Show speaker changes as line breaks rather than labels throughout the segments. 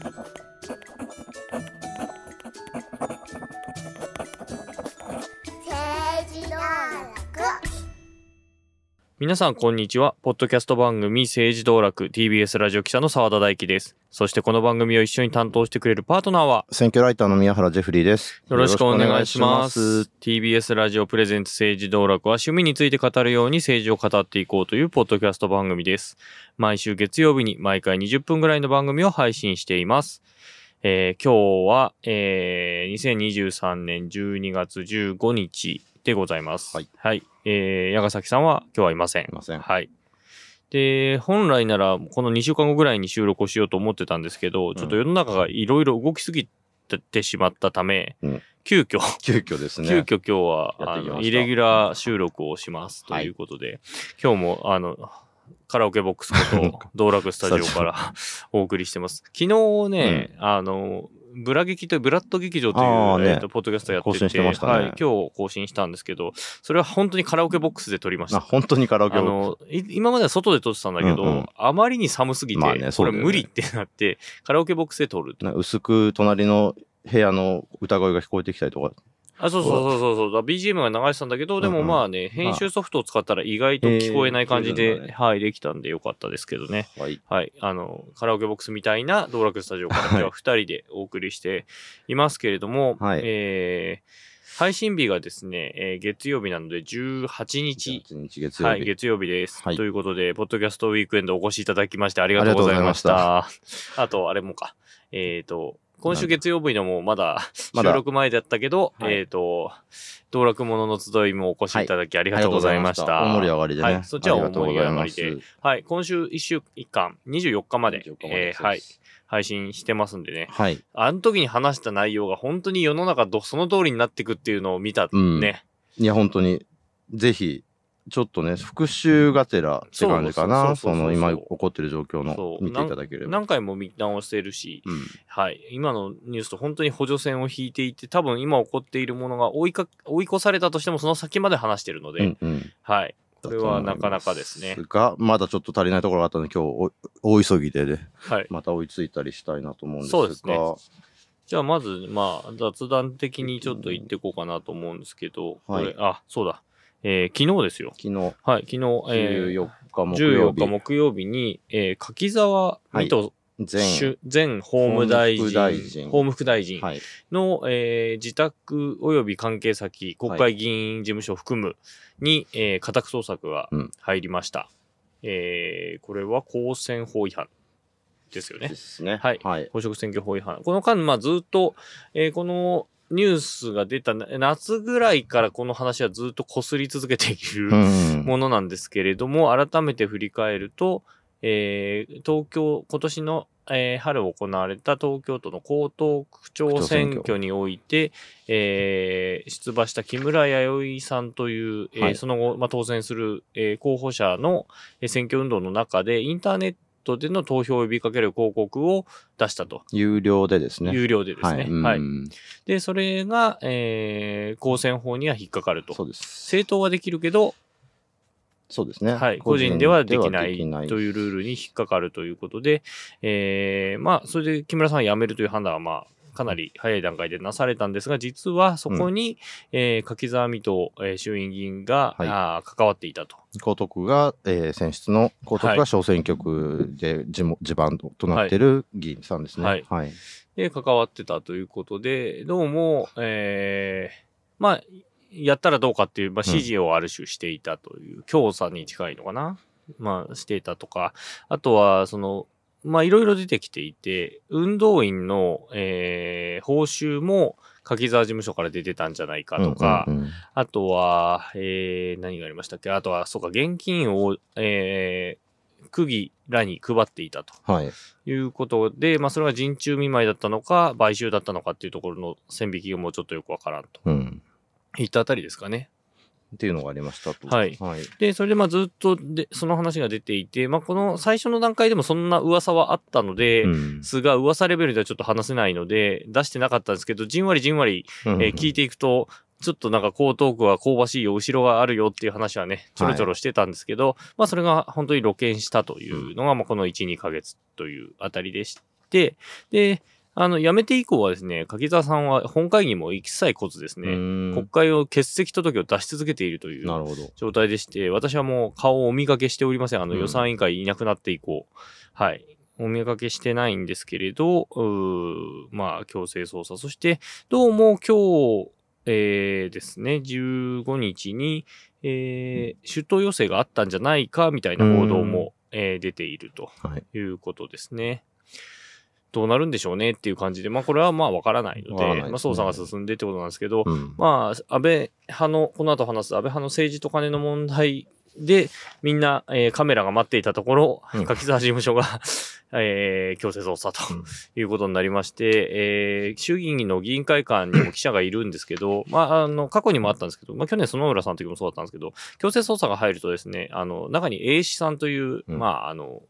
政治道楽
皆さんこんにちは。ポッドキャスト番組政治道楽 TBS ラジオ記者の澤田大樹です。そしてこの番組を一緒に担当してくれるパートナーは
選挙ライターの宮原ジェフリーです。
よろしくお願いします。
よろしく
TBS ラジオプレゼンツ政治道楽は趣味について語るように政治を語っていこうというポッドキャスト番組です。毎週月曜日に毎回20分ぐらいの番組を配信しています。えー今日は、えー2023年12月15日でございます。
はい。
はい。えー、矢ヶ崎さんは今日はいません。
いません
はい。で、本来ならこの2週間後ぐらいに収録をしようと思ってたんですけど、ちょっと世の中がいろいろ動きすぎてしまったため、
うん
急遽、
急遽ですね。
急遽今日は、あの、イレギュラー収録をしますということで、今日も、あの、カラオケボックスこと、道楽スタジオからお送りしてます。昨日ね、あの、ブラ劇という、ブラッド劇場という、
ね
えっと、ポッドキャストやってて、
てね
はい、今日更新したんですけど、それは本当にカラオケボックスで撮りました
あ。本当にカラオケを。
あの、い今までは外で撮ってたんだけど、
うんうん
あまりに寒すぎて、
まあねそ
これ無理ってなって、カラオケボックスで撮る
薄く隣の部屋の歌声が聞こえてきたりとか。
あ、そうそうそうそうそう。だ BGM が流れてたんだけど、でもまあね、編集ソフトを使ったら意外と聞こえない感じで、
えー
はい、できたんでよかったですけどね。
はい。
はい。あの、カラオケボックスみたいな道楽スタジオから今日は二人でお送りしていますけれども、
はい
えー、配信日がですね、えー月曜日なので18日
1日月曜
はい、
日。
月曜日です。
はい
ということで、ポッドキャストウィークエンドお越しいただきましてありがとうございました。あ と、あれもか。えっ、と、今週月曜日のもまだ
まだ
収録前だったけど、
はい
えっ、と、道楽者の集いもお越しいただきありがとうございました。
大盛り上がりでね。
はい、そっちは大盛り上がりで。はい、今週1週間、24日まで、
24日まで
えーはい、配信してますんでね。
はい。
あの時に話した内容が本当に世の中どその通りになっていくっていうのを見た
うん
ね。
いや、本当に、ぜひ、ちょっとね、復習がてらって感じかな。
そ
の、今起こってる状況の見ていただければ。
何回も見直してるし、
うん。
はい。今のニュースと本当に補助線を引いていて、多分今起こっているものが追いか、追い越されたとしてもその先まで話してるので、
うんうん。
はい。これはなかなかですね。
が、まだちょっと足りないところがあったので、今日お、大急ぎでね、
はい。
また追いついたりしたいなと思うんですが。
そうですねじゃあまず、まあ、雑談的にちょっと言っていこうかなと思うんですけど、
はい
これ、あ、そうだ。えー昨日ですよ。
昨日、
はい、昨日、えー
14日木曜
14
日、
日木曜日に、えー柿沢水戸
全、
前法務大臣、
法務副大臣
法務副大臣
はい、
の、えー自宅及び関係先、国会議員事務所を含むに、えー家宅捜索が
うん
入りました。えーこれは公選法違反ですよね
で。すね。
はい
はい。
公職選挙法違反。この間、まあ、ずっと、えーこのニュースが出たな夏ぐらいからこの話はずっと擦り続けている
うん
ものなんですけれども、改めて振り返ると、えー東京、今年の、えー春行われた東京都の江東区長選挙において、えー出馬した木村弥生さんという、えー
はい
その後、まあ、当選する、えー候補者のえー選挙運動の中で、インターネットでの投票を呼びかける広告を出したと。
有料でですね。
有料でですね。
うん
はい。で、それが、えー公選法には引っかかると。
そうです。
政党はできるけど、
そうですね。
はい、個人ではできないというルールに引っかかるということで、えーまあ、それで木村さんは辞めるという判断は、まあ、かなり早い段階でなされたんですが、実はそこに、えー柿沢水戸、えー衆院議員が、
はい
あー関わっていたと。
江東区が、えー選出の、江東区が小選挙区で地も地盤となっている議員さんですね。
はい
はい。
で、関わってたということで、どうも、えーまあ、やったらどうかっていう、まあ、指示をある種していたという、教唆に近いのかな。まあ、していたとか、あとは、その、まあ、いろいろ出てきていて、運動員の、えー報酬も、柿沢事務所から出てたんじゃないかとか、
うんうんうん。
あとは、えー何がありましたっけ？あとは、そうか、現金を、えー区議らに配っていたと。
はい。
いうことで、まあ、それが人中見舞いだったのか、買収だったのかっていうところの線引きがもうちょっとよくわからんと。
うん。
いったあたりですかね。
っていうのがありましたと。
はい
はい。
で、それでまあずっとで、その話が出ていて、まあ、この最初の段階でもそんな噂はあったので、
うん
すが噂レベルではちょっと話せないので、出してなかったんですけど、じんわりじんわり、
うん
えー聞いていくと、ちょっとなんか江東区は香ばしいよ、後ろがあるよっていう話はね、ちょろちょろしてたんですけど、まあそれが本当に露見したというのが、まあこの1、2ヶ月というあたりでして、して、で、あの、辞めて以降はですね、柿沢さんは本会議も一切来ずです
う
ね、国会を欠席届を出し続けているという。状態でして、私はもう顔をお見かけしておりません。あの、
うん
予算委員会いなくなって以降。はい。お見かけしてないんですけれど、まあ、強制捜査。そして、どうも今日、えーですね、15日に、えー出頭要請があったんじゃないか、みたいな報道も、えー出ていると
はい。
いうことですね。どうなるんでしょうねっていう感じで、まあ、これはまあ、わからないので、
ですね。
まあ、捜査が進んでってことなんですけど、
うん。
まあ、安倍派の、この後話す安倍派の政治と金の問題で、みんな、えーカメラが待っていたところ、
うん。
柿沢事務所が、えー強制捜査と
うん。
いうことになりまして、えー衆議院の議員会館にも記者がいるんですけど、まあ、あの、過去にもあったんですけど、まあ、去年、園村さんの時もそうだったんですけど、強制捜査が入るとですね、あの、中に A 氏さんという、
うん。
まあ、あの、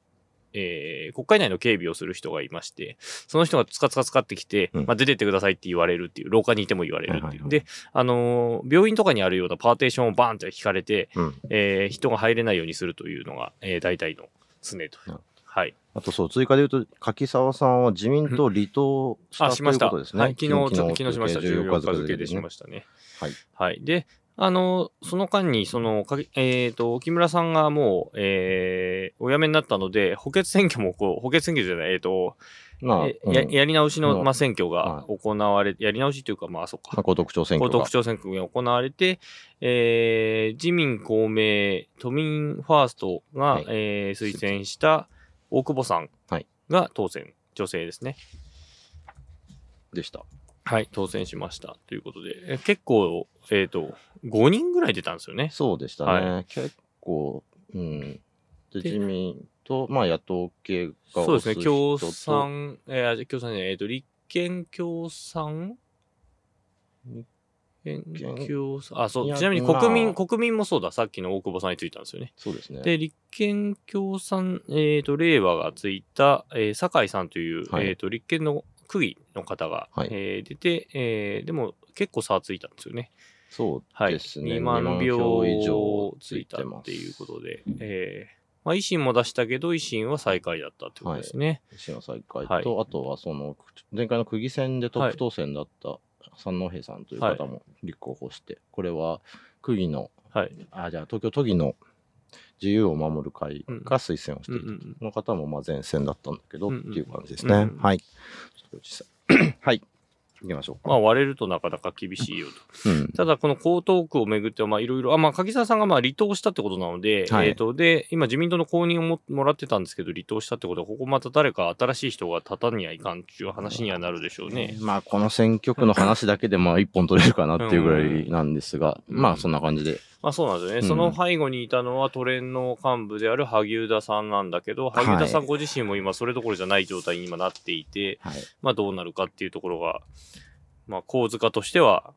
えー国会内の警備をする人がいまして、その人がつかつかつかってきて、
うん
まあ、出てってくださいって言われるっていう、廊下にいても言われるっていう。で、あのー病院とかにあるようなパーテーションをバーンって引かれて、
うん。
えー人が入れないようにするというのが、えー大体の常という
なる。
はい。
あとそう、追加で言うと、柿沢さんは自民党離党した
あ、
と
しました。
いうことですね。
はい、昨日、昨日しました。
14
14
日
日付でしましたね。
はい。
はい。で、あの、その間に、その、かけえっ、と、木村さんがもう、えーお辞めになったので、補欠選挙も、こう、補欠選挙じゃない、えっ、と、
まあ、
え
うん
ややり直しの、
うん
まあ、選挙が
は
行われ、やり直しというか、まあ、そうか
まあ、。高徳町選
高
挙が
徳町選挙が行われて、えー自民、公明、都民ファーストが、
はい
えー推薦した大久保さん
はい
が当選、女性ですね。
でした。
はい、当選しました。ということで、え結構、えっ、と、5人ぐらい出たんですよね。
そうでしたね。結構、うん。で
で
自民と、まあ、野党系が
そうですね、共産、えー、あ共産えっ、と、立憲共産？立憲共産、あ、そう、ちなみに
まあ
国民、国民もそうだ、さっきの大久保さんについたんですよね。
そうですね。
で、立憲共産、えっ、と、令和がついた、えー酒井さんという、
はい
えっ、と、立憲の区議の方が、
はい
えー出て、えーでも結構差ついたんですよね。
そう
はい。
ですね。
2万票
票以上
ついたっていうことで、えーまあ、維新も出したけど、維新は最下位だったってことですね。
維新は再開と、
はい
あとはその前回の区議選でトップ当選だった三戸さんという方も立候補して、これは区議の
はい。
あじゃあ東京都議の自由を守る会が推薦をしていた、
うん
この方もまあ前線だったんだけど、っていう感じですね、はい。はい行きましょうか、
まあ、割れるとなかなか厳しいよと。
うん。
ただ、この江東区をめぐっては、まあ、いろいろ、あ、まあ、柿沢さんがまあ離党したってことなので、
はい。
えっ、と、で、今、自民党の公認をももらってたんですけど、離党したってことは、ここまた誰か新しい人が立たにはいかんっていう話にはなるでしょうね。
まあこの選挙区の話だけでまあ一本取れるかなっていうぐらいなんですが、
うん。
まあそんな感じで、
まあそうなんですよね。
うん。
その背後にいたのは都連の幹部である萩生田さんなんだけど、萩生田さんご自身も今それどころじゃない状態に今なっていて、
はい、
まあどうなるかっていうところが、まあ構図化としては、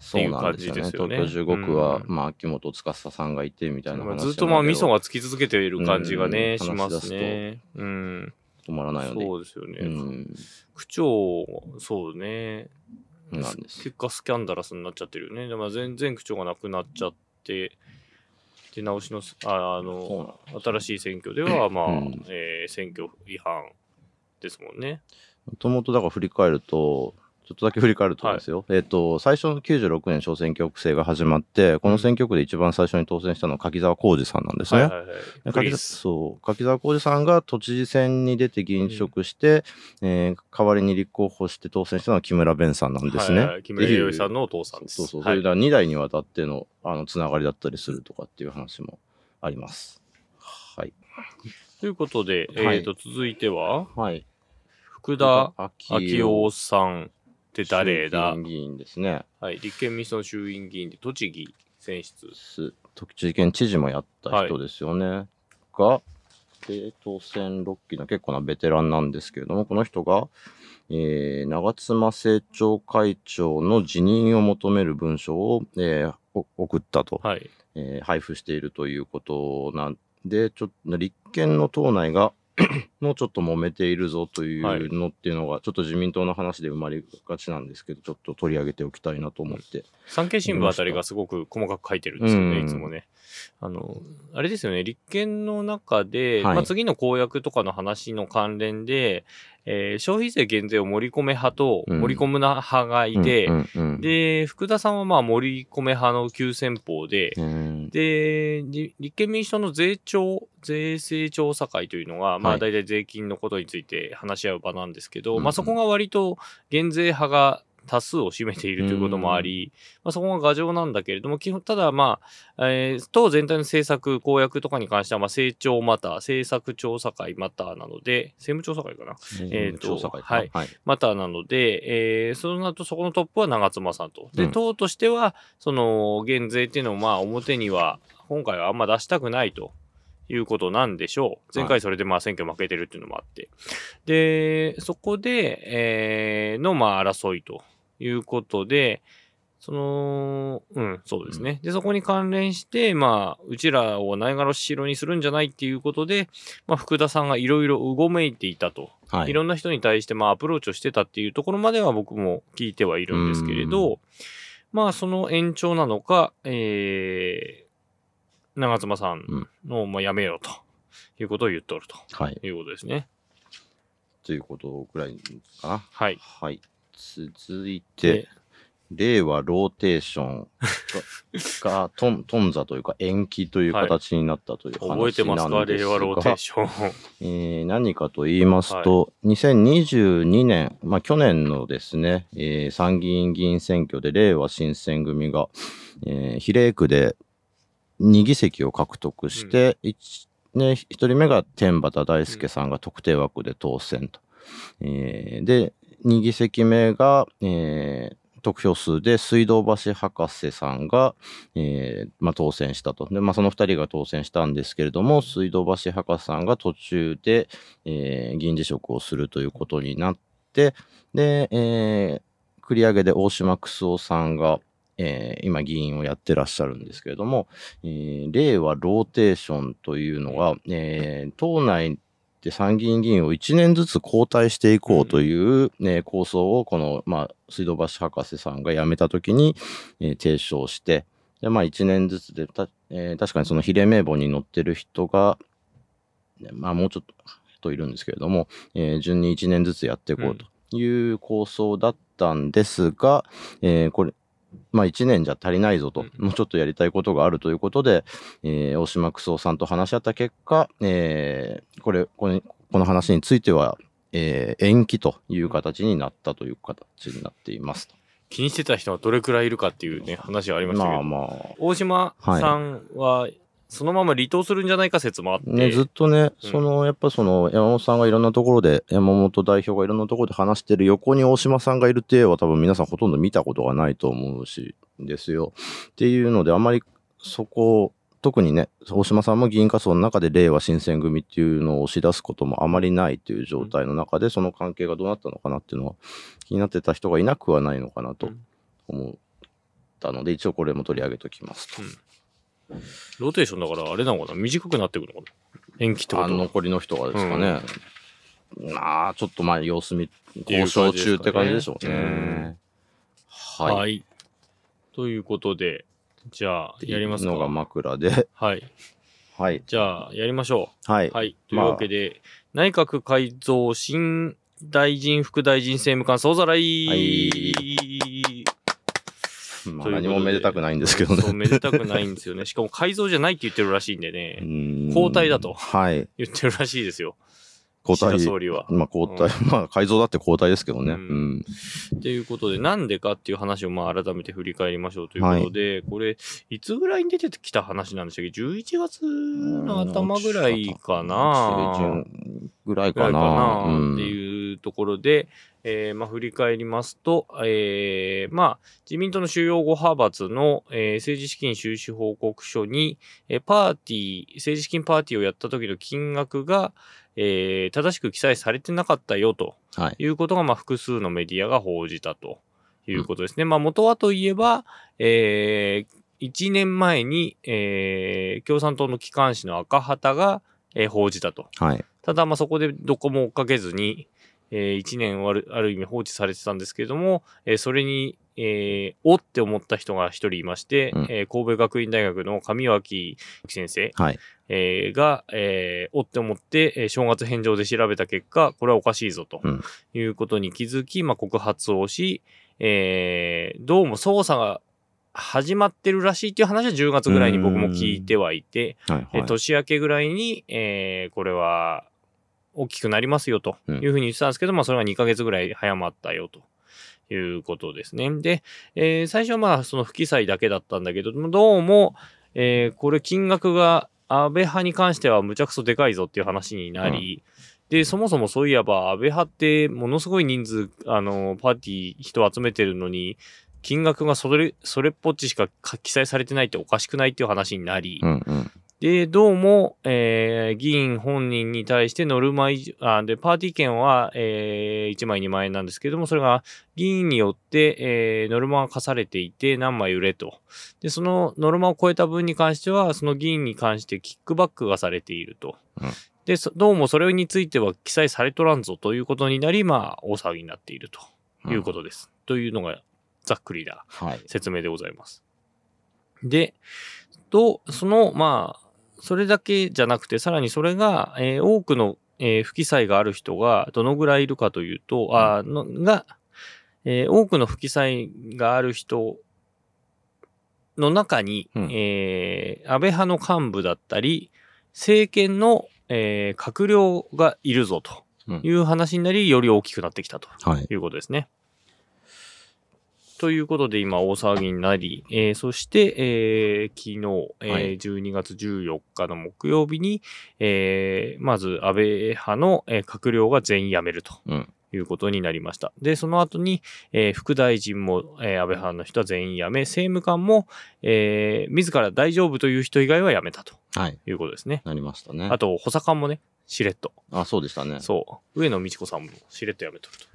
そうなんですよね
よね
東京15区は、
うん
まあ秋元司さんがいてみたいな話
まあずっとまあ味噌
が
がつき続けている感じがね、
うん
しますね。うん。
止まらないので
そうですよね。
うん
区長、そうね。
なんです
結果スキャンダラスになっちゃってるよね。でも全然区長がなくなっちゃって、出直しの、ああの、新しい選挙では、まあ、
うん
えー選挙違反ですもんね。
もともとだから振り返ると、ちょっとだけ振り返るとですよ、えっ、と、最初の96年小選挙区制が始まって、この選挙区で一番最初に当選したのは柿沢浩二さんなんですね。柿沢浩二さんが都知事選に出て議員辞職して、えー代わりに立候補して当選したのは木村弁さんなんですね。
はいはい。木村弥生さんのお父さんです。
そうそう、
はい。
それだ2代にわたってのあのつながりだったりするとかっていう話もあります。はい。
ということで、
はい。
えーと、続いては、
はい。
福田
昭
昭夫さんって誰だ？
衆議員ですね。
はい。立憲民主党の衆院議員で栃木選出。
す栃木県知事もやった人ですよね。が、で当選6期の結構なベテランなんですけれども、この人が、えー長妻政調会長の辞任を求める文書を、えーお送ったと、
はい。
えー配布しているということなんで、ちょっと立憲の党内が もうちょっと揉めているぞというのっていうのが、ちょっと自民党の話で生まれがちなんですけど、ちょっと取り上げておきたいなと思って。
産経新聞あたりがすごく細かく書いてるんですよね、
うん
いつもね。あの、あれですよね、立憲の中で、
はい
まあ、次の公約とかの話の関連で、えー消費税減税を盛り込め派と
うん。
盛り込むな派がいて、で、福田さんはまあ盛り込め派の急先鋒で、
うん
で、り立憲民主党の税調、税制調査会というのが、ま
はい。
あ大体税金のことについて話し合う場なんですけど、
うんうん
まあそこが割と減税派が多数を占めているということもあり、まあそこが牙城なんだけれども、基本、ただまあ、えー党全体の政策、公約とかに関しては、まあ政調また、政策調査会またなので、政務調査会かな？えーと
調査
はい
はい。
またなので、えー、その後そこのトップは長妻さんと。で、
うん
党としては、その、減税っていうのをまあ表には、今回はあんま出したくないと。いうことなんでしょう。前回それでまあ選挙負けてるっていうのもあって。で、そこで、えー、のまあ争いということで、その、うん、そうですね。で、そこに関連して、まあ、うちらをないがらしろにするんじゃないっていうことで、まあ、福田さんがいろいろうごめいていたと。
はい
いろんな人に対してまあアプローチをしてたっていうところまでは僕も聞いてはいるんですけれど、まあその延長なのか、えー、長妻さんの、まあ、やめろということを言っとる
はい。
ということですね。
ということぐらいか？な。
はい。
はい。続いて、れいわローテーションが がトン頓挫というか延期という形になったという話なん
覚えて
ですが、
ますか？れいわローテーション。
えー何かと言いますと、2022年、まあ、去年のですね、えー参議院議員選挙でれいわ新選組が、えー比例区で2議席を獲得して、一ね、1人目が天畠大輔さんが特定枠で当選と。えーで、2議席目が、えー得票数で水道橋博士さんが、えーまあ、当選したと。で、まあ、その2人が当選したんですけれども、水道橋博士さんが途中で、えー議員辞職をするということになって、で、えー繰り上げで大島九夫さんが、えー今議員をやってらっしゃるんですけれども、えー令和ローテーションというのが、えー党内で参議院議員を1年ずつ交代していこうという、ね構想をこの、まあ、水道橋博士さんが辞めたときに、えー提唱して、で、まあ1年ずつで、たえー確かにその比例名簿に載ってる人が、ねまあもうちょっと人いるんですけれども、えー順に1年ずつやっていこうという構想だったんですが、えーこれ、まあ1年じゃ足りないぞと、
うん。
もうちょっとやりたいことがあるということで、えー大島九夫さんと話し合った結果、えーこれ、これ、この話については、えー延期という形になったという形になっています。
気にしてた人はどれくらいいるかっていうね、話はありましたけど、
まあまあ、
大島さんは、そのまま離党するんじゃないか説もあって、
ね、ずっとね、
うん
その、やっぱその、山本さんがいろんなところで、山本代表がいろんなところで話してる横に大島さんがいるっていうは多分皆さんほとんど見たことがないと思うし、ですよ。っていうので、あまりそこ、特にね、大島さんも議員活動の中で令和新選組っていうのを押し出すこともあまりないという状態の中で、その関係がどうなったのかなっていうのは気になってた人がいなくはないのかなと
うん
思ったので、一応これも取り上げときますと。
ローテーションだからあれなのかな短くなってくるのかな延期ってこ
あ
とは
残りの人がですかね。まあ、ちょっとまあ様子見、交渉中って感じでしょうね。
はい、
はい。
ということで、じゃあ、やりますか。
のが枕で。
はい。
はい。
じゃあ、やりましょ
はい。
う。はい。という
まあ
わけで、内閣改造新大臣、副大臣政務官総ざらい。
はいまあ、何もめでたくないんですけどね。
そう、めでたくないんですよね。しかも改造じゃないって言ってるらしいんでね、
交
交代だと
はい。
言ってるらしいですよ。
交代。
総理は。
まあ、交代。まあ、改造だって交代ですけどね。
う
うんん。
ということで、なんでかっていう話をまあ改めて振り返りましょうということで、これ、いつぐらいに出てきた話なんでしたっけ ?11 月の頭ぐらいかな
中旬ぐらい
か
かな。
っていうところで、えーまあ、振り返りますと、えーまあ、自民党の主要5派閥の、えー政治資金収支報告書に、えーパーティー、政治資金パーティーをやった時の金額が、えー正しく記載されてなかったよと
はい。
いうことが、まあ、複数のメディアが報じたということですね。まあ、元はといえば、えー、1年前に、えー共産党の機関紙の赤旗が、えー報じたと。
はい。
ただ、まあ、そこでどこも追っかけずに、え1年あるある意味放置されてたんですけれども、えーそれに、えー、おって思った人が一人いまして、
うん
えー神戸学院大学の上脇先生、
はい。
えーが、えーおって思って、えー正月返上で調べた結果、これはおかしいぞと
うん
いうことに気づき、まあ、告発をし、えーどうも捜査が始まってるらしいっていう話は10月ぐらいに僕も聞いてはいて、
はい。
え
はい。
年明けぐらいに、えーこれは大きくなりますよと
うん
いうふうに言ってたんですけど、まあそれが2ヶ月ぐらい早まったよということですね。で、えー最初はまあその不記載だけだったんだけど、どうも、えーこれ金額が安倍派に関してはむちゃくそでかいぞっていう話になり、で、そもそもそういえば安倍派ってものすごい人数、あの、パーティー人集めてるのに、金額がそれ、それっぽっちしか記載されてないっておかしくないっていう話になり、
うんうん。
で、どうも、えー議員本人に対してノルマ以上、あで、パーティー券は、えー1枚2万円なんですけども、それが議員によって、えーノルマが課されていて何枚売れと。で、そのノルマを超えた分に関しては、その議員に関してキックバックがされていると。
うん
で、そどうもそれについては記載されとらんぞということになり、まあ、大騒ぎになっているということです。というのが、ざっくりだ。
はい。
説明でございます。で、と、その、まあ、それだけじゃなくて、さらにそれが、えー多くの、えー不記載がある人がどのぐらいいるかというと、あーのが、えー多くの不記載がある人の中に、
うん
えー安倍派の幹部だったり、政権の、えー閣僚がいるぞという話になり、より大きくなってきたと
はい。
いうことですね。ということで今大騒ぎになり、えーそして、えー昨日、えー
はい
12月14日の木曜日に、えーまず安倍派の、えー閣僚が全員辞めると
うん。
いうことになりました。で、その後に、えー副大臣も、えー安倍派の人は全員辞め、政務官も、えー自ら大丈夫という人以外は辞めたと
はい。
いうことですね。
なりましたね。
あと、補佐官もね、しれっと。
あ、そうでしたね。
そう。上野美智子さんもしれっと辞めとると。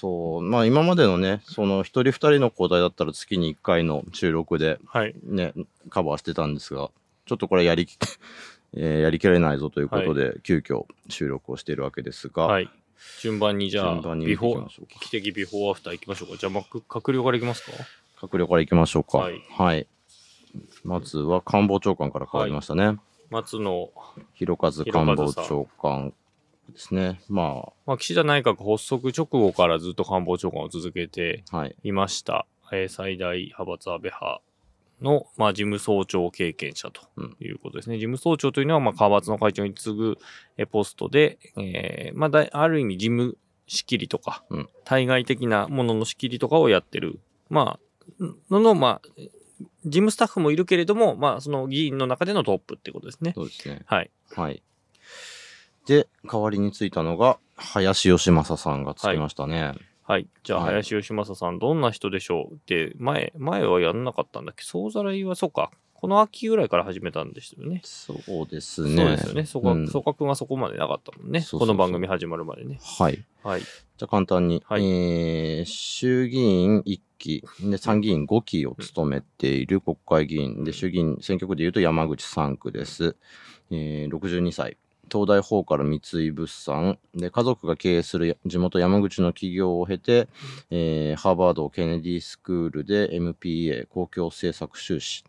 そう。まあ今までのね、その一人二人の交代だったら月に一回の収録で
はい。
ね、カバーしてたんですが、ちょっとこれやりき、えーやりきれないぞということで、急遽収録をしているわけですが、
はい。順番にじゃあ、
順番に
ビフォー
見ていきま、しょうか
劇的ビフォーアフター行きましょうか。じゃあ、ま、閣僚から行きますか？
閣僚からいきましょうか。
は
はいい。まずは官房長官から変わりましたね。
松野、
博一官房長官ですね。ま
まあ、岸田内閣発足直後からずっと官房長官を続けて
あ、はい。
いました。えー最大派閥安倍派の、まあ、事務総長経験者と
うん
いうことですね。事務総長というのは、まあ、派閥の会長に次ぐえーポストで、えーまあだい、ある意味事務仕切りとか、
うん
対外的なものの仕切りとかをやってる、まあ、のの、まあ、事務スタッフもいるけれども、まあ、その議員の中でのトップってことですね。
そうですね。
はい。
はい。で、代わりについたのが、林義正さんがつきましたね。
はい。じゃあ、
はい
林義正さん、どんな人でしょう？で、前、前はやんなかったんだっけ？総ざらいは、そうか。この秋ぐらいから始めたんですよね。
そうですね。
そうですよね。そこ、
うん
組閣がそこまでなかったもんね。
そうそうそう
この番組始まるまでね。
はい。
はい。
じゃあ簡単に、
はい
えー衆議院1期、で参議院5期を務めている国会議員で、衆議院選挙区でいうと山口3区です。えー62歳。東大法から三井物産で家族が経営する地元山口の企業を経て、えーハーバードケネディスクールで MPA 公共政策修士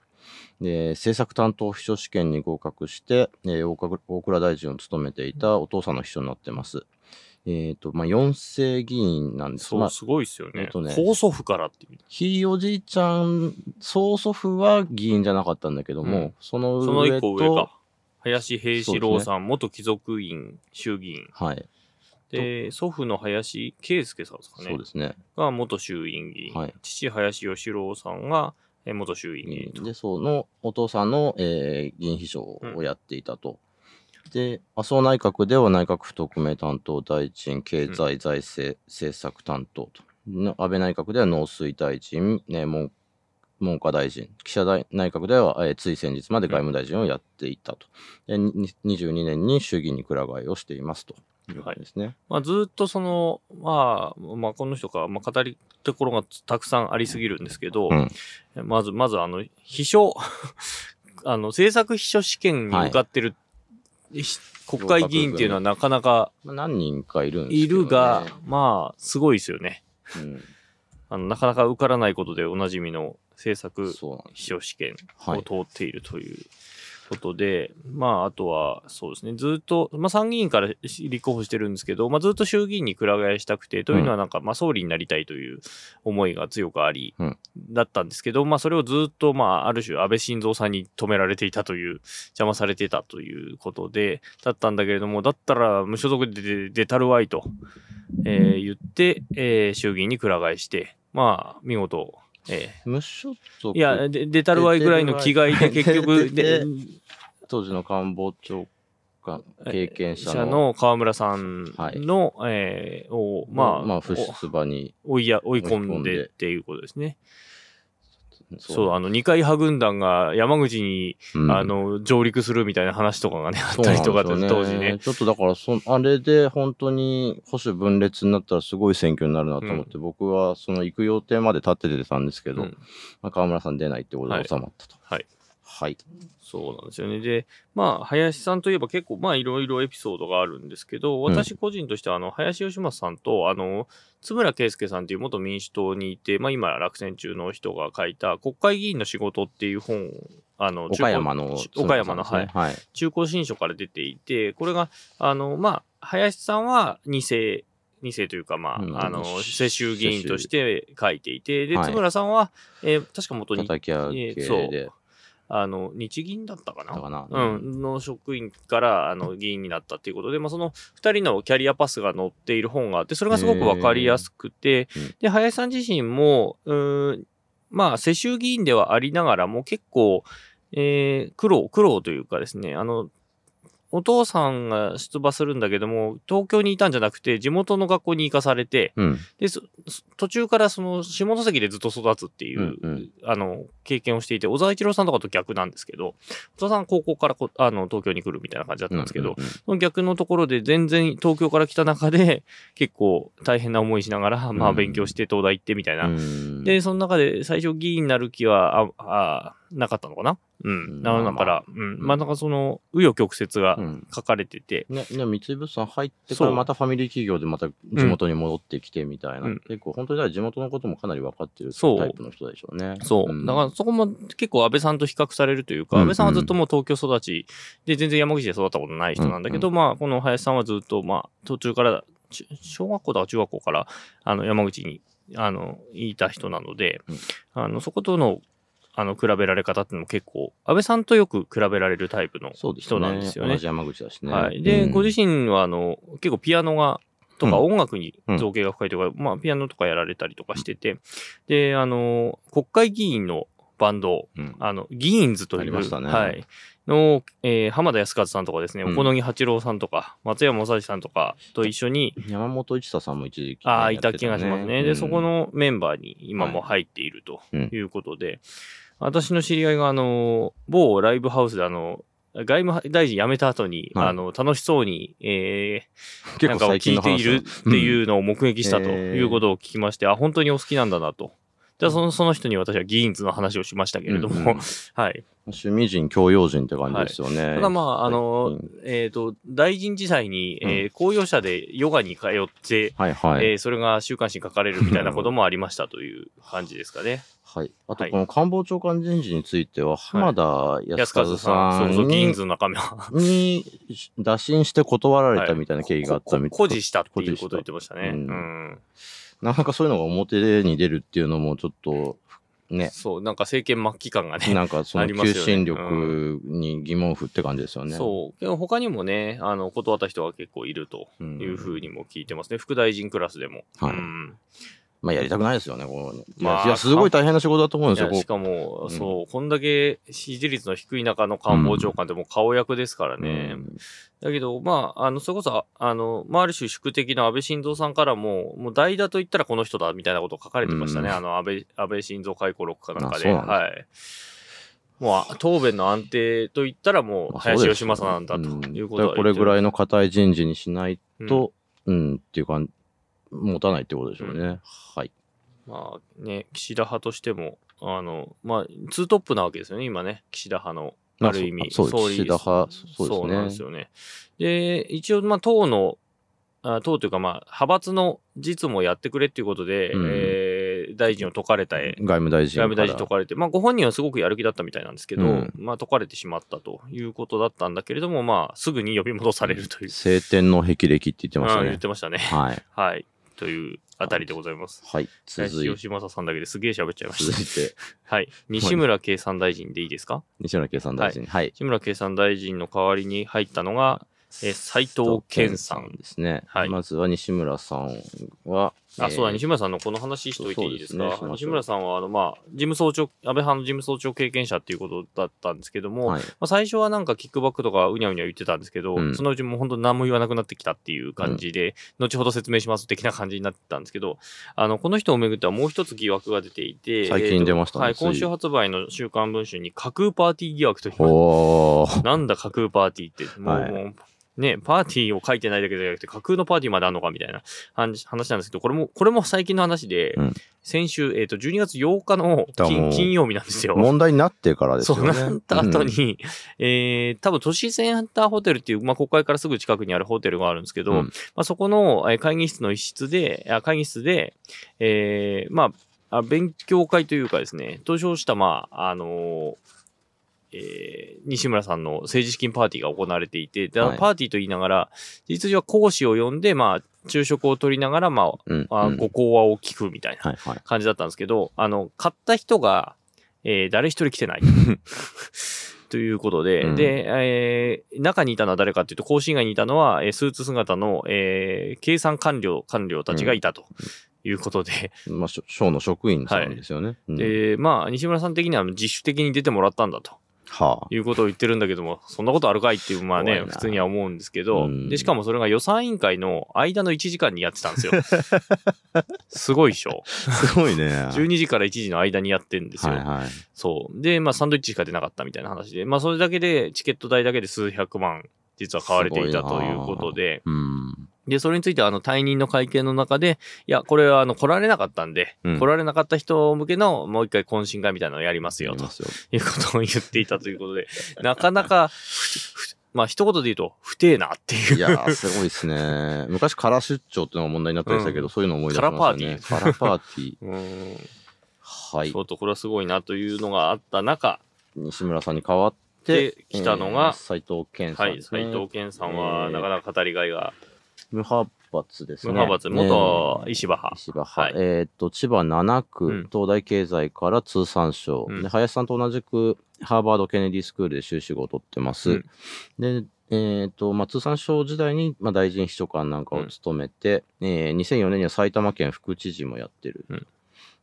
で政策担当秘書試験に合格して、えー大倉大蔵大臣を務めていたお父さんの秘書になってます。えっ、と、まあ、4世議員なんです。
そう、
まあ、
すごいですよね。
えっとね
高祖父からっていう。
ひいおじいちゃん、曽祖父は議員じゃなかったんだけども、
うん
その
その
上と、
一個上か。林平志郎さん、元貴族院衆議員。
はい、
で、祖父の林圭介さんですかね。
そうですね。
が元衆院議員。
はい
父林義郎さんがえ元衆院議員と。
で、そのお父さんの、えー議員秘書をやっていたと。で、麻生内閣では内閣府特命担当大臣、経済財政政策担当と。の安倍内閣では農水大臣、ね、文文科大臣、記者大内閣では、えーつい先日まで外務大臣をやっていたと。でに22年に衆議院にくら替えをしていますということですね。
まあ、ずっとその、まあ、まあ、この人か、まあ、語りところがたくさんありすぎるんですけど、
うん
まず、まず、あの、秘書、あの、政策秘書試験に受かってる、ひ国会議員っていうのはなかなか
まあ、何人かいるんです
い
けど、ね。
るが、まあ、すごいですよね。
うん
あのなかなか受からないことでおなじみの政策。秘書試験
はい。
を通っているということで、まあ、あとは、そうですね、ずっと、まあ、参議院から立候補してるんですけど、まあ、ずっと衆議院にくら替えしたくて、というのはなんか、まあ、総理になりたいという思いが強くあり、
うん
だったんですけど、まあ、それをずっと、まあ、ある種、安倍晋三さんに止められていたという、邪魔されていたということで、だったんだけれども、だったら無所属で出出たるわいと、えー言って、えー衆議院にくら替えして、まあ、見事、えー
無所属。
いや、で出たるわいぐらいの気概で結局、で
で、当時の官房長官経験者
者
の、
の河村さんの、えーを、まあ、
まあ、不出馬に、
お追いや追い込ん
で。
っていうことですね。そう、あの、二階派軍団が山口に、
うん
あの、上陸するみたいな話とかがね、あったりとか
ですよ
当時ね。
ちょっとだからそ、あれで本当に保守分裂になったらすごい選挙になるなと思って、僕はその行く予定まで立っててたんですけど、
うん
まあ、河村さん出ないってことで収まったと。
はい。
はい。
そうなんですよね。で、まあ、林さんといえば結構、まあ、いろいろエピソードがあるんですけど、私個人としては、あの、林芳正さんと、あの、津村圭介さんという元民主党にいて、まあ、今、落選中の人が書いた、国会議員の仕事っていう本、あの、
岡山の、
岡山の、はい。
はい。
中高新書から出ていて、これが、あの、まあ、林さんは2世、2世というか、まあ、
うん
あの、世襲議員として書いていて、で、
はい
津村さんは、えー確か元に、
叩き上げ
えーそう
で。
あの、日銀だったかな？
だかな？
うん、の職員から、あの、議員になったっていうことで、まあ、その二人のキャリアパスが載っている本があって、それがすごくわかりやすくてで、林さん自身も、うーん、まあ、世襲議員ではありながらも結構、えー苦労、苦労というかですね、あの、お父さんが出馬するんだけども、東京にいたんじゃなくて、地元の学校に行かされて、
うん。
で、途中からその下関でずっと育つっていう、
うんうん
あの、経験をしていて、小沢一郎さんとかと逆なんですけど、小沢さん高校からこあの東京に来るみたいな感じだったんですけど、
うんうん
その逆のところで全然東京から来た中で、結構大変な思いしながら、まあ
うん
勉強して東大行ってみたいな。
うん
で、その中で最初議員になる気は、あ、あなかったのかな？うん。
うん
なだから、うん。まあなんかその、紆余曲折が
うん。
書かれてて、
ね、ね、三井物産入ってからまたファミリー企業でまた地元に戻ってきてみたいな、
うん。
結構本当に地元のこともかなり分かってる
そう。
タイプの人でしょうね。
そう。
ん。
だからそこも結構安倍さんと比較されるというか、
うん。
安倍さんはずっともう東京育ちで全然山口で育ったことない人なんだけど、
う
まあこの林さんはずっとまあ途中から、ち小学校だか中学校からあの山口にあのいた人なので、
うん。
あのそことのあの比べられ方っていうのも結構安倍さんとよく比べられるタイプの人なんですよね。
同じ山口だしね。
はい。で、
うん。
ご自身は、あの、結構ピアノが、とか
うん。
音楽に造形が深いとか、まあ、ピアノとかやられたりとかしてて、で、あの、国会議員のバンド、
うん。
あの、議員ズという、
ありましたね。
はい。の、えー浜田康和さんとかですね、
うん。
小野木八郎さんとか、松山正治さんとかと一緒に、
山本一太さんも一時期ね、
ああ、い
たて
気がしますね。で、
うん。
そこのメンバーに今も入っていると
うん。
いうことで、私の知り合いが、あの、某ライブハウスで、あの、外務大臣辞めた後に、
はい。
あの、楽しそうに、えー、
結構
なんかを聞いているっていうのを目撃したということを聞きまして、あ、本当にお好きなんだなと。じゃあその、その人に私は議員図の話をしましたけれども、
うんうん
はい。
趣味人、教養人って感じですよね。
ただまあ、あのえっ、と、大臣時代に、えー公用車でヨガに通って、
はいはい。
えーそれが週刊誌に書かれるみたいなこともありましたという感じですかね。
はい。あと、
はい
この官房長官人事については、浜田
安
康和
和さん、
さ
そうんそう、議員
に
図の中身は。
に打診して断られたみたいな経緯があったみたい
こ誇示したっていうことを言ってましたね。
う
うんん。
なかなかそういうのが表に出るっていうのもちょっと、ね、
そう、なんか政権末期感がね。
なんかその求心力に疑問符って感じですよね。
そう。でも他にもね、あの、断った人が結構いると
うん
いうふうにも聞いてますね。副大臣クラスでも。
はい
うん。
まあやりたくないですよね、この。い
まあ
や、いやすごい大変な仕事だと思うんですよ、
し
こ
かも、
うん
そう、こんだけ支持率の低い中の官房長官ってもう顔役ですから
う
ね。
うん
だけど、まあ、あの、それこそ、あの、まあ、ある種宿敵の安倍晋三さんからも、もう代打と言ったらこの人だ、みたいなことを書かれてましたね。
うん
あの、安倍、安倍晋三回顧録かなんかで。はい。もう、答弁の安定と言ったらもう、
まあ
林芳正なんだと
うん
いうことは
だからこれぐら
い
いの硬い人事にしない
うん
と、うん、っていうか、持たないってことでしょうね。はい。
まあね、岸田派としても、あの、まあ、ツートップなわけですよね、今ね、岸田派の。
まあ
ある意味、
そうそう
総理
岸田派そうですね
なんですよね。で、一応、まあ、党の、あ党というか、まあ、派閥の実務をやってくれっていうことで、
うん
えー大臣を解かれた絵
外務大臣
外務大臣解かれて、まあ、ご本人はすごくやる気だったみたいなんですけど、
うん
まあ、解かれてしまったということだったんだけれども、まあ、すぐに呼び戻されるという。
晴天の霹靂って言ってましたね
うん言っ。てましたね。
はい。
はい。というあたりでございます。
はい。続いて、
林吉正さんだけですげえ喋っちゃいました。
続いて、
はい。西村経産大臣でいいですか？
西村経産大臣。はい。
西村経産大臣の代わりに入ったのが、え斉藤健さん
ですね。
はい
まずは西村さんは、
あ、そうだ、
えー
西村さんのこの話しといていいですか？
すね。
西村さんは、あの、まあ、事務総長、安倍派の事務総長経験者っていうことだったんですけども、
はい。
まあ、最初はなんかキックバックとかうにゃうにゃ言ってたんですけど、
うん。
そのうちもう本当何も言わなくなってきたっていう感じで、後ほど説明します的な感じになってたんですけど、あの、この人をめぐってはもう一つ疑惑が出ていて、
最近出ましたね
はい、今週発売の週刊文春に架空パーティー疑惑とい。なんだ架空パーティーって、もう、
はい
ね、パーティーを書いてないだけじゃなくて、架空のパーティーまであるのかみたいな話話なんですけど、これも、これも最近の話で、
うん
先週、えっ、と、12月8日の金金曜日なんですよ。
問題になってからです
そう。なった後
うん
に、えー、多分都市センターホテルっていう、まあ、国会からすぐ近くにあるホテルがあるんですけど、
うん
まあ、そこのえー会議室の一室で、あ会議室で、えー、まあ、あ勉強会というかですね、投票した、まあ、あのーえー西村さんの政治資金パーティーが行われていて、で
はい
パーティーと言いながら、実情は講師を呼んで、まあ、昼食を取りながら、ま
うん。
あ、あ
うん
ご講話を聞くみたいな
はいはい。
感じだったんですけど、あの、買った人が、えー誰一人来てない。ということで、
うん
で、えー中にいたのは誰かっていうと、講師以外にいたのは、えースーツ姿の、えー計算官僚、官僚たちがいたということで、
まあ、省の職員さんですよね。うん
で、まあ、西村さん的には自主的に出てもらったんだと
はあ。
いうことを言ってるんだけども、そんなことあるかいっていう、まあね、普通には思うんですけど、
うん
で、しかもそれが予算委員会の間の1時間にやってたんですよ。すごいでしょ。
すごいね。
12時から1時の間にやってんですよ。
はいはい。
そう。で、まあ、サンドイッチしか出なかったみたいな話で、まあ、それだけで、チケット代だけで数百万、実は買われていたということで、
うん。
で、それについては、あの、退任の会見の中で、いや、これは、あの、来られなかったんで、
うん
来られなかった人向けの、もう一回懇親会みたいなのをやりますよ、と。いうことを言っていたということで、なかなか、まあ、一言で言うと、不定なっていう。
いやー、すごいですね。昔、カラ出張っていうのが問題になったりしたけど、
うん
そういうのを思い出しましたね。カラパーティー。
うーん。
はい
ちょ。っとこれはすごいなというのがあった中、
西村さんに代わって、
で来たのが
斎藤健さ
はい、
んですね。
斉藤健さんは、なかなか語りがいが、
無派閥ですね。
無派閥、元石破派。
石破派。
はい
えーっと、千葉7区、
うん
東大経済から通産省、
うん
で。林さんと同じく、ハーバード・ケネディスクールで修士号を取ってます。
うん
で、えーっと、まあ、通産省時代に、まあ、大臣秘書官なんかを務めて、えー2004年には埼玉県副知事もやってる。
うん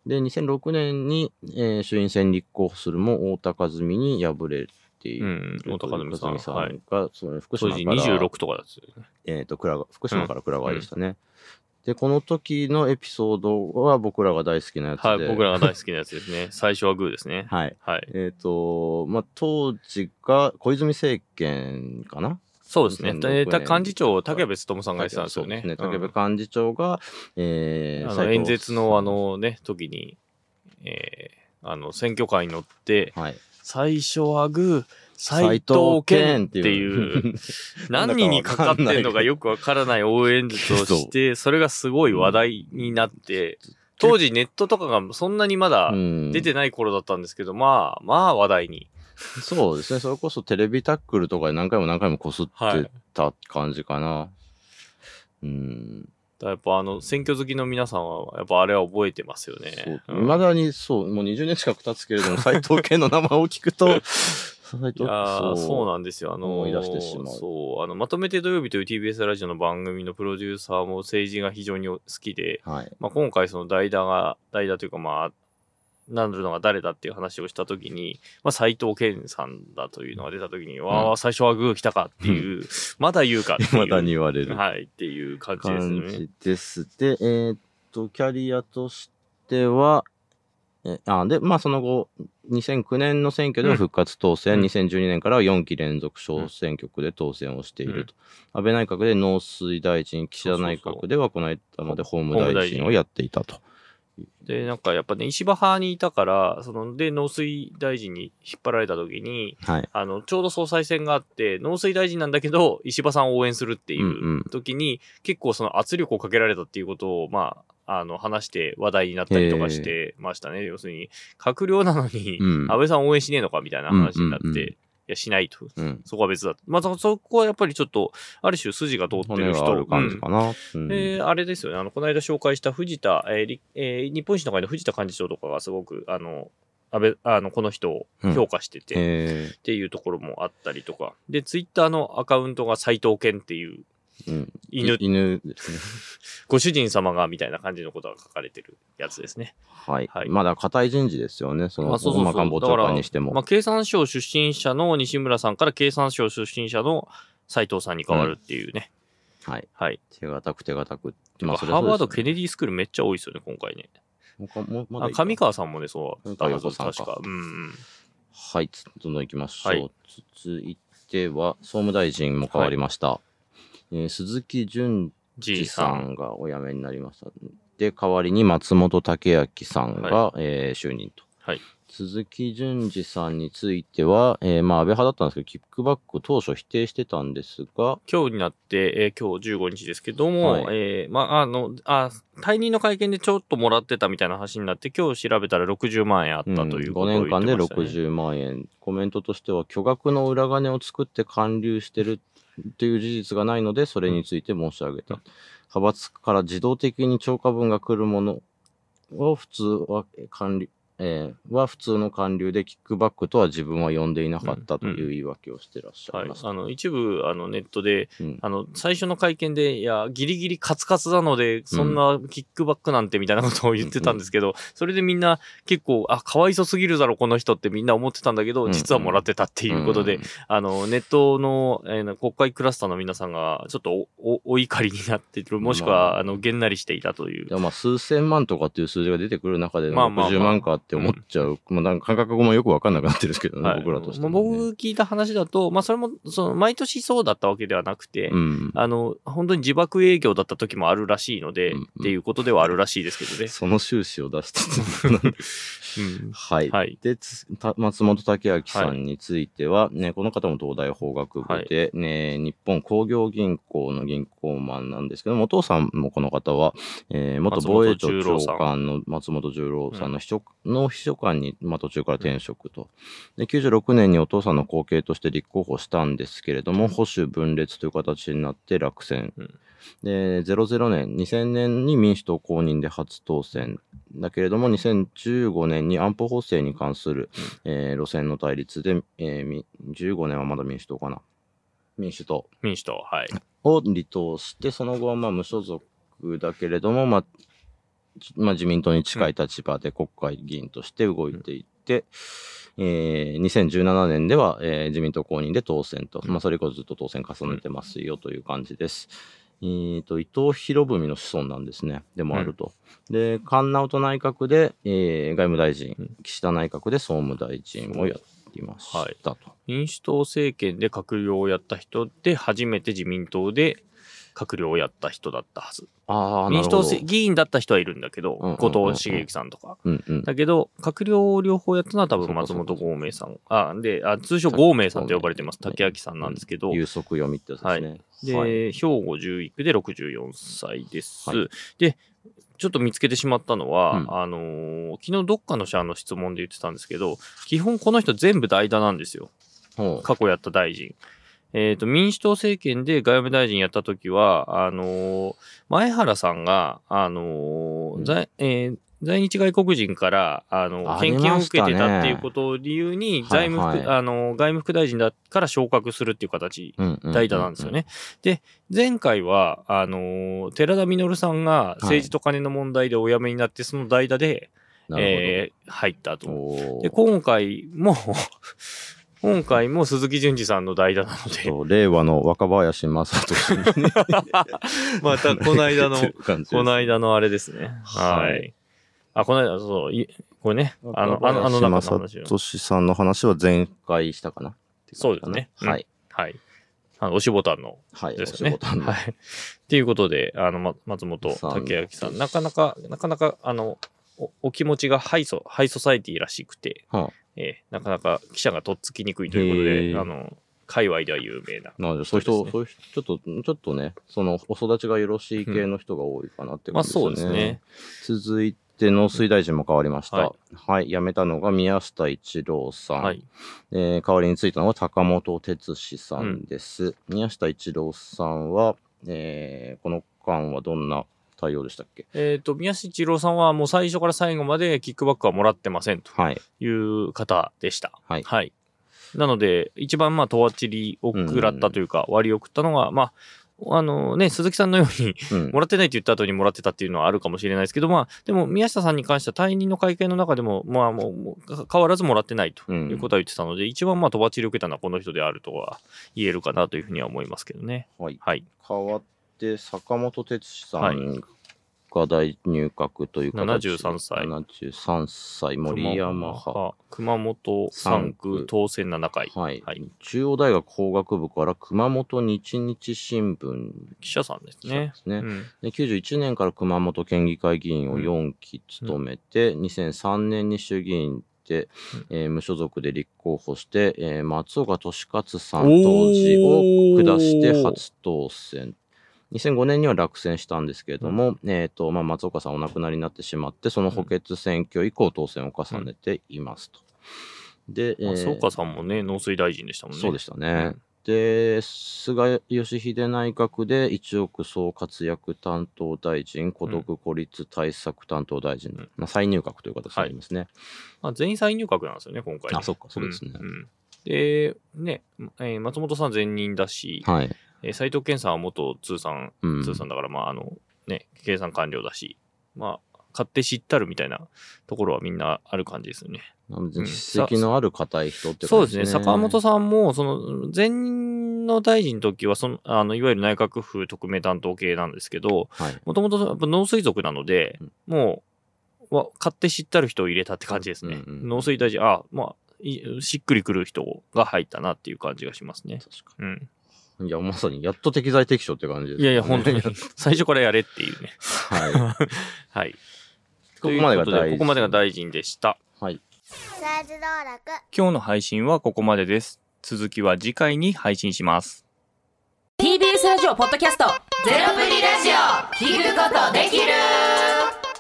で、2006年に、えー衆院選立候補するも、太田和美に敗れている。
うん、太田和美さん。
さ
はい。
んが、その福島から
26とかだったよね。
えっ、と、福島から倉川でしたね。で、この時のエピソードは僕らが大好きなやつで。
はい、僕らが大好きなやつですね。最初はグーですね。
はい。
はい。
えっ、と、まあ、当時が小泉政権かな？
そうですね。
2006
で
年
幹事長、竹部勉さんが言ってたんですよね。
そうです
うん
竹部幹事長が、えー
あの演説のあ、のね、時に、えー、あの、選挙カーに乗って、
はい。
最初はグー、斎
斉
藤
藤健
健っ
ってていう
何人にかかってんのかよくわからない応援演説をして、それがすごい話題になって、当時ネットとかがそんなにまだ
うん
出てない頃だったんですけど、まあ、まあ話題に。
そうですね。それこそテレビタックルとかで何回も何回もこす
はい
ってた感じかな。うん。
やっぱあの、選挙好きの皆さんは、やっぱあれは覚えてますよね。
そう。
う
だにそう、もう20年近く経つけれども、斎藤健の名前を聞くと、斎藤
いやーそうなんですよ。あのー
思い出してしまう
そう。あの、まとめて土曜日という TBS ラジオの番組のプロデューサーも政治が非常に好きで、
はい。
まあ、今回その代打が、代打というかまあ、なるのが誰だっていう話をしたときに、まあ、斎藤健さんだというのが出たときに、わあ、最初はグー来たかっていう、まだ言うかっていう。
未だに言われる
はい、っていう感じです
感
ね。
じです。で、えーっと、キャリアとしては、えあで、まあ、その後、2009年の選挙では復活当選、
うん
2012年からは4期連続小選挙区で当選をしていると。安倍内閣で農水大臣、岸田内閣ではこの間まで法務大臣をやっていたと
で、なんかやっぱね、石破派にいたから、その、で、農水大臣に引っ張られた時に、
はい。
あの、ちょうど総裁選があって、農水大臣なんだけど、石破さんを応援するってい
んうん
う時に、結構その圧力をかけられたっていうことを、まあ、あの、話して話題になったりとかしてましたね。要するに、閣僚なのに、
うん
安倍さん応援しねえのかみたいな話になって、
うんうんうん
いや、しないと。
うん。
そこは別だ。まあ、そそこはやっぱりちょっと、ある種筋が通って
骨
る人。
がある感じかな。うん
で、あれですよね、あの、この間紹介した藤田、えーりえー日本維新の会の藤田幹事長とかがすごく、あの、安倍、あの、この人を評価してて、
え
っていうところもあったりとか。で、ツイッターのアカウントが斎藤健っていう
ーうん。
犬
い犬ですね。
ご主人様がみたいな感じのことが書かれてるやつですね。
はい。
はい
まだ硬い人事ですよね。その、
まあそうそう
官房長官にしても。
まあ、経産省出身者の西村さんから経産省出身者の斉藤さんに変わるっていうね。
はい。
はい。
手堅く手堅く。
まあ、ハーバード・ケネディスクールめっちゃ多いですよね、今回ね。
まだ
あ上川さんもね、そうだった確か。うんうん。
はい、つどんどん行きましょう。
はい
続いては、総務大臣も変わりました。えー鈴木淳二
さん。
がお辞めになりました。で、代わりに松本武明さんが、えー就任と。
はい。
鈴木淳二さんについては、えーまあ、安倍派だったんですけど、キックバック当初否定してたんですが、
今日になって、えー今日15日ですけども、
はい
えーまあ、あの、あ、退任の会見でちょっともらってたみたいな話になって、今日調べたら60万円あったということを
5
言ってました、ね
年間で60万円、コメントとしては、巨額の裏金を作って還流してるという事実がないので、それについて申し上げた。派閥から自動的に超過分が来るものを普通は還流、えーは普通の還流でキックバックとは自分は呼んでいなかったという言い訳をしてらっしゃ
はいい
ま。す。
あの、一部、あの、ネットで、
うん。
あの、最初の会見で、いや、ギリギリカツカツなので、そんなキックバックなんてみたいなことを言ってたんですけど、それでみんな結構、あ、かわいそすぎるだろ、この人ってみんな思ってたんだけど、
うん
実はもらってたっていうことで、
ん
あの、ネットの、えー国会クラスターの皆さんが、ちょっとお、お、お怒りになっている、もしくは、
まあ。
あの、げんなりしていたという。
まあ数千万とかっていう数字が出てくる中で、
まあまあまあ。
60万かって思っちゃう。まあ、なんか感覚もよくわかんなくなってるんですけどね、
はい
僕らとして
まあ
も、ね。
僕聞いた話だと、まあ、それも、その、毎年そうだったわけではなくて、
うん。
あの、本当に自爆営業だった時もあるらしいので、
うんうん
っていうことではあるらしいですけどね。
その収支を出しつつ、
うん
はい。
はい。
で、松本武明さんについては、ね、この方も東大法学部で、ね、日本工業銀行の銀行マンなんですけども、お父さんもこの方は、えー元防衛庁長官の松本十郎さんの秘書,、の秘書官に、まあ、途中から転職と。で、96年にお父さんの後継として立候補したんですけれども、保守分裂という形になって落選。
うん
で、00年、2000年に民主党公認で初当選。だけれども、2015年に安保法制に関する、えー路線の対立で、えーみ15年はまだ民主党かな。民主党
民主党、はい。
を離党して、その後はまあ無所属だけれども、まあ、じまあ、自民党に近い立場で国会議員として動いていって、えー2017年では、えー自民党公認で当選と、まあ、それ以降ずっと当選重ねてますよという感じです。えーと、伊藤博文の子孫なんですね。でもあると。で、菅直人内閣で、えー外務大臣、岸田内閣で総務大臣をやっていましたと。
民主党政権で閣僚をやった人で、初めて自民党で閣僚をやった人だったはず。
ああ、な
民主党議員だった人はいるんだけど、
うんうんうんうん
後藤茂之さんとか。
うんうん。
だけど、閣僚両方やったのは多分松本豪明さん。あ、で、あ通称豪明さんと呼ばれてます。
ね
竹明さんなんですけど、
有則読みってやつですね。
で、
はい
兵庫11区で64歳です。
はい
で、ちょっと見つけてしまったのは、
うん
あのー昨日どっかの社の質問で言ってたんですけど、基本この人全部代打なんですよ。過去やった大臣。えっ、と、民主党政権で外務大臣やった時は、あのー前原さんが、あのー
うん。
在えー在日外国人から、あの、献金を受けてたっていうことを理由に、
はい
財務副、
はい
あの、外務副大臣だから昇格するっていう形代打なんですよね。で、前回は、あのー寺田稔さんが政治と金の問題でお辞めになって、その代打で、えー入ったと。で、今回も、今回も鈴木淳二さんの代打なので、
そう令和の若林正人に
またこの間の、この間のあれですね。は
はい
い。あ、この間、そう、いこれね、あの、あの、あの中の話を。
正俊さんの話は前回したかな？
そうですねうん
はい。
はい。あの、押しボタンの
はい。
ですよね。はい。っていうことで、あの、ま、松本
さん
武明さん、なかなか、なかなか、あの、おお気持ちがハイソ、ハイソサイティらしくて、
は
えーなかなか記者がとっつきにくいということで、あの、界隈では有名な。
なので、そういう人、
そ
そういう人、ちょっと、ちょっとね、その、お育ちがよろしい系の人が多いかなって
まあ
感じですね。
そうですね。
続いて、農水大臣も変わりました。
は
はいい。辞めたのが宮下一郎さん。
はい。
えー代わりについたのは高本哲司さんです。宮下一郎さんは、えーこの間はどんな対応でしたっけ？
えっ、と、宮下一郎さんはもう最初から最後までキックバックはもらってませんと
はい。
いう方でした。
はい
はい。なので、一番まあ、とわちりを食らったというか、割を食ったのが、まあ、あのね、鈴木さんのように、
うん
もらってないって言った後にもらってたっていうのはあるかもしれないですけど、まあ、でも宮下さんに関しては退任の会見の中でも、まあもう、変わらずもらってないと
うん
いうことは言ってたので、一番まあ、とばちりを受けたのはこの人であるとは言えるかなというふうには思いますけどね。
はい。
はい。
変わって、坂本哲司さ
はい。
んが大入閣という形
73歳。
73歳、森山派。
熊本3区当選7回。
はい、
はい。
中央大学法学部から熊本日日新聞。
記者さんですね。
ですね。
うん。
で91年から熊本県議会議員を4期務めて、2003年に衆議院で、えー無所属で立候補して、えー松岡俊勝さん当時を下して初当選。2005年には落選したんですけれども、えーとまあ、松岡さんお亡くなりになってしまって、その補欠選挙以降当選を重ねていますと。で、えー
松岡さんもね、農水大臣でしたもんね。
そうでしたね。
うん
で、菅義偉内閣で一億総活躍担当大臣、孤独孤立対策担当大臣、
うん
まあ、再入閣という形になりますね。
まあ、全員再入閣なんですよね、今回ね、
あそっかそうですね
んんで、ね、えー松本さん前任だし、
はい。
えー斉藤健さんは元通産、
うん
通産だから、まあ、あの、ね、計算官僚だし、まあ、勝手知ったるみたいなところはみんなある感じですよね。
実績のある固い人って
そうですね、
感じですね。
坂本さんも、その、前任の大臣の時は、その、あの、いわゆる内閣府特命担当系なんですけど、
はい。
もともと農水族なので、
うん
もう、わ勝手知ったる人を入れたって感じですね。
うんうんうん
農水大臣、あまあ、いしっくりくる人が入ったなっていう感じがしますね。
確か
うん。
に。いや、まさに、やっと適材適所って感じです、
いやいや、本当に、最初からやれっていうね。
は
はい。
い。ここまでが
ということで
大
ここまでが大臣でした。
はい。
サイズ道楽
今日の配信はここまでです。続きは次回に配信します。
TBS ラジオポッドキャストゼロプリラジオ聞くことできる